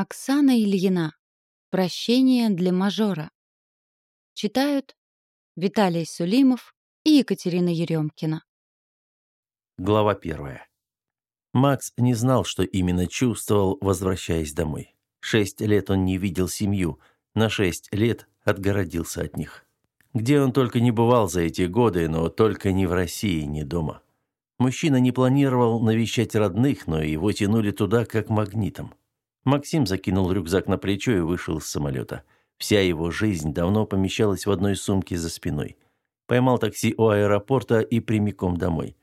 Оксана Ильина. Прощение для мажора. Читают Виталий Сулимов и Екатерина Еремкина. Глава первая. Макс не знал, что именно чувствовал, возвращаясь домой. Шесть лет он не видел семью, на шесть лет отгородился от них. Где он только не бывал за эти годы, но только не в России, не дома. Мужчина не планировал навещать родных, но его тянули туда как магнитом. Максим закинул рюкзак на плечо и вышел из самолета. Вся его жизнь давно помещалась в одной сумке за спиной. Поймал такси у аэропорта и прямиком домой.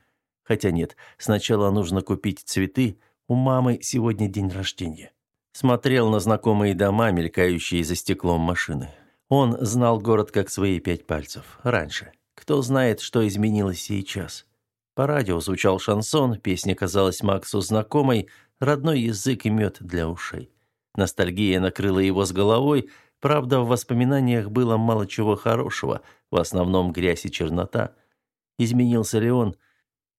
Хотя нет, сначала нужно купить цветы, у мамы сегодня день рождения. Смотрел на знакомые дома, мелькающие за стеклом машины. Он знал город как свои пять пальцев. Раньше. Кто знает, что изменилось сейчас. По радио звучал шансон, песня казалась Максу знакомой, родной язык и мед для ушей. Ностальгия накрыла его с головой, правда, в воспоминаниях было мало чего хорошего, в основном грязь и чернота. Изменился ли он?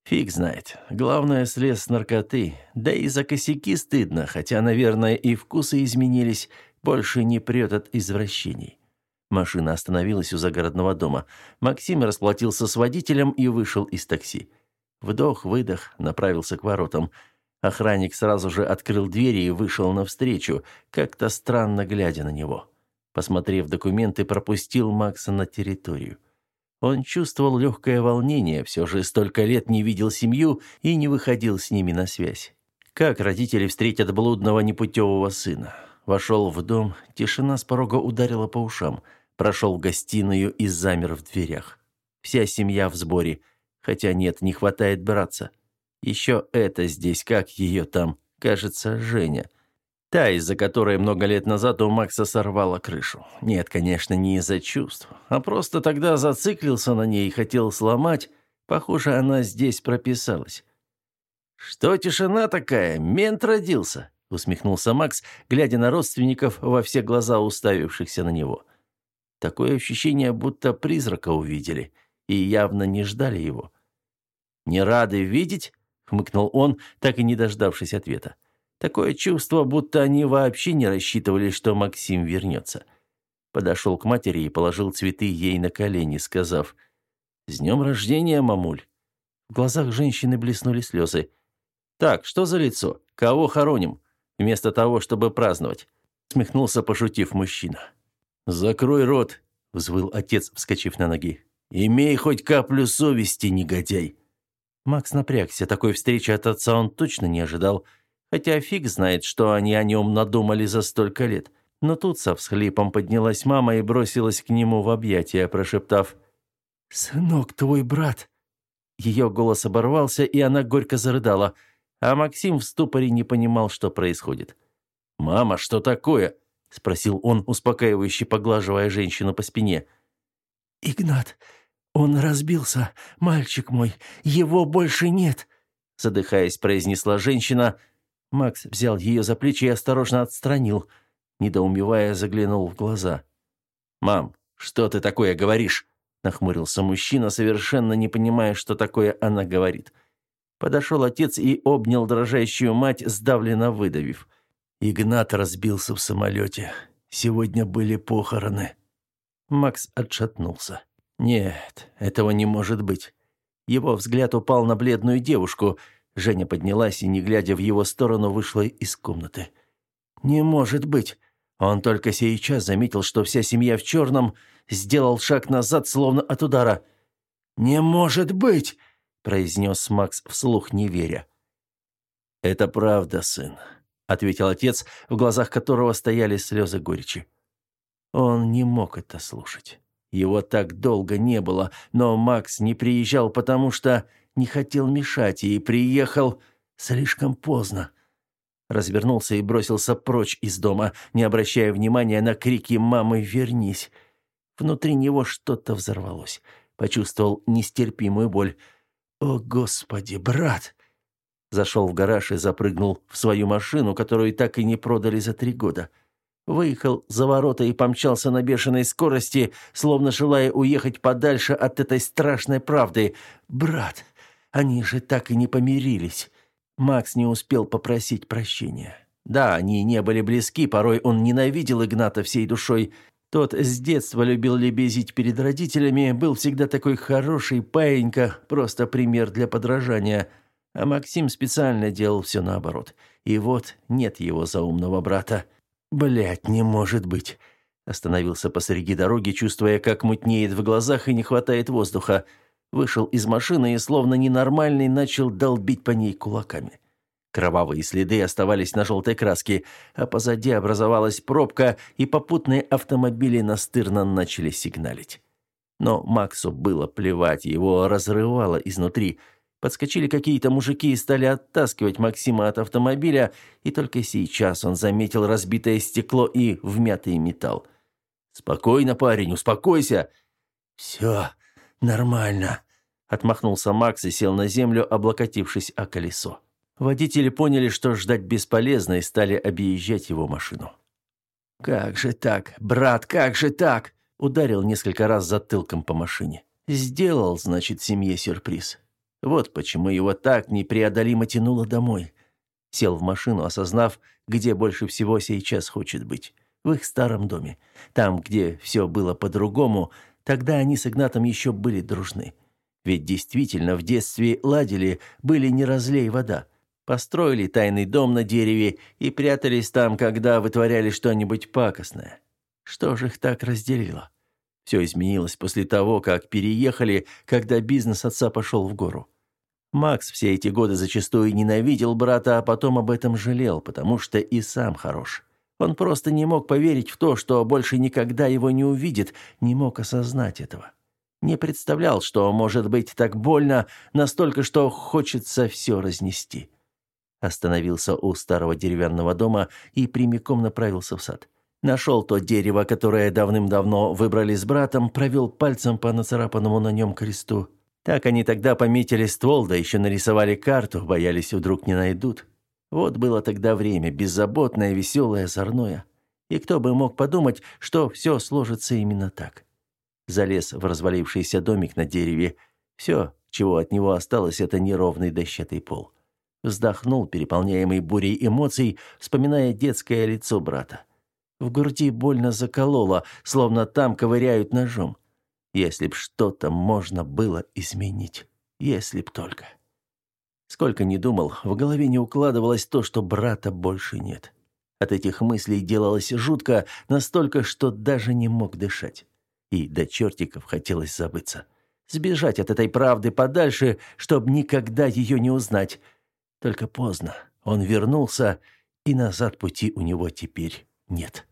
Фиг знает. Главное, слез с наркоты. Да и за косяки стыдно, хотя, наверное, и вкусы изменились, больше не прет от извращений. Машина остановилась у загородного дома. Максим расплатился с водителем и вышел из такси. Вдох-выдох, направился к воротам. Охранник сразу же открыл двери и вышел навстречу, как-то странно глядя на него. Посмотрев документы, пропустил Макса на территорию. Он чувствовал легкое волнение, все же столько лет не видел семью и не выходил с ними на связь. Как родители встретят блудного непутевого сына? Вошел в дом, тишина с порога ударила по ушам. Прошел в гостиную и замер в дверях. Вся семья в сборе, хотя нет, не хватает братца. Еще это здесь, как ее там, кажется, Женя. Та, из-за которой много лет назад у Макса сорвала крышу. Нет, конечно, не из-за чувств, а просто тогда зациклился на ней и хотел сломать. Похоже, она здесь прописалась. «Что тишина такая? Мент родился!» — усмехнулся Макс, глядя на родственников во все глаза, уставившихся на него. Такое ощущение, будто призрака увидели, и явно не ждали его. «Не рады видеть?» Хмыкнул он, так и не дождавшись ответа. Такое чувство, будто они вообще не рассчитывали, что Максим вернется. Подошел к матери и положил цветы ей на колени, сказав «С днем рождения, мамуль!» В глазах женщины блеснули слезы. «Так, что за лицо? Кого хороним?» Вместо того, чтобы праздновать. Смехнулся, пошутив мужчина. «Закрой рот!» — взвыл отец, вскочив на ноги. «Имей хоть каплю совести, негодяй!» Макс напрягся, такой встречи от отца он точно не ожидал, хотя фиг знает, что они о нем надумали за столько лет. Но тут со всхлипом поднялась мама и бросилась к нему в объятия, прошептав «Сынок, твой брат!» Ее голос оборвался, и она горько зарыдала, а Максим в ступоре не понимал, что происходит. «Мама, что такое?» – спросил он, успокаивающе поглаживая женщину по спине. «Игнат, «Он разбился, мальчик мой, его больше нет», задыхаясь, произнесла женщина. Макс взял ее за плечи и осторожно отстранил, недоумевая, заглянул в глаза. «Мам, что ты такое говоришь?» нахмурился мужчина, совершенно не понимая, что такое она говорит. Подошел отец и обнял дрожащую мать, сдавленно выдавив. Игнат разбился в самолете. Сегодня были похороны. Макс отшатнулся. Нет, этого не может быть. Его взгляд упал на бледную девушку. Женя поднялась и, не глядя в его сторону, вышла из комнаты. Не может быть. Он только сейчас заметил, что вся семья в черном, сделал шаг назад, словно от удара. «Не может быть!» – произнес Макс вслух, не веря. «Это правда, сын», – ответил отец, в глазах которого стояли слезы горечи. Он не мог это слушать. Его так долго не было, но Макс не приезжал, потому что не хотел мешать, и приехал слишком поздно. Развернулся и бросился прочь из дома, не обращая внимания на крики мамы «Вернись!». Внутри него что-то взорвалось. Почувствовал нестерпимую боль. «О, Господи, брат!» Зашел в гараж и запрыгнул в свою машину, которую так и не продали за три года. Выехал за ворота и помчался на бешеной скорости, словно желая уехать подальше от этой страшной правды. «Брат, они же так и не помирились». Макс не успел попросить прощения. Да, они не были близки, порой он ненавидел Игната всей душой. Тот с детства любил лебезить перед родителями, был всегда такой хороший паенька, просто пример для подражания. А Максим специально делал все наоборот. И вот нет его заумного брата. Блять, не может быть. Остановился посреди дороги, чувствуя, как мутнеет в глазах и не хватает воздуха. Вышел из машины и, словно ненормальный, начал долбить по ней кулаками. Кровавые следы оставались на желтой краске, а позади образовалась пробка, и попутные автомобили настырно начали сигналить. Но Максу было плевать, его разрывало изнутри. Подскочили какие-то мужики и стали оттаскивать Максима от автомобиля, и только сейчас он заметил разбитое стекло и вмятый металл. «Спокойно, парень, успокойся!» «Все нормально», — отмахнулся Макс и сел на землю, облокотившись о колесо. Водители поняли, что ждать бесполезно, и стали объезжать его машину. «Как же так, брат, как же так?» Ударил несколько раз затылком по машине. Сделал, значит, семье сюрприз. Вот почему его так непреодолимо тянуло домой. Сел в машину, осознав, где больше всего сейчас хочет быть в их старом доме. Там, где все было по-другому, тогда они с Игнатом еще были дружны. Ведь действительно в детстве ладили, были не разлей вода. Построили тайный дом на дереве и прятались там, когда вытворяли что-нибудь пакостное. Что же их так разделило? Все изменилось после того, как переехали, когда бизнес отца пошел в гору. Макс все эти годы зачастую ненавидел брата, а потом об этом жалел, потому что и сам хорош. Он просто не мог поверить в то, что больше никогда его не увидит, не мог осознать этого. Не представлял, что может быть так больно, настолько, что хочется все разнести. Остановился у старого деревянного дома и прямиком направился в сад. Нашел то дерево, которое давным-давно выбрали с братом, провел пальцем по нацарапанному на нем кресту. Так они тогда пометили ствол, да еще нарисовали карту, боялись, вдруг не найдут. Вот было тогда время, беззаботное, веселое, озорное. И кто бы мог подумать, что все сложится именно так. Залез в развалившийся домик на дереве. Все, чего от него осталось, это неровный дощатый пол. Вздохнул, переполняемый бурей эмоций, вспоминая детское лицо брата. В груди больно закололо, словно там ковыряют ножом. Если б что-то можно было изменить. Если б только. Сколько ни думал, в голове не укладывалось то, что брата больше нет. От этих мыслей делалось жутко, настолько, что даже не мог дышать. И до чертиков хотелось забыться. Сбежать от этой правды подальше, чтобы никогда ее не узнать. Только поздно. Он вернулся, и назад пути у него теперь нет.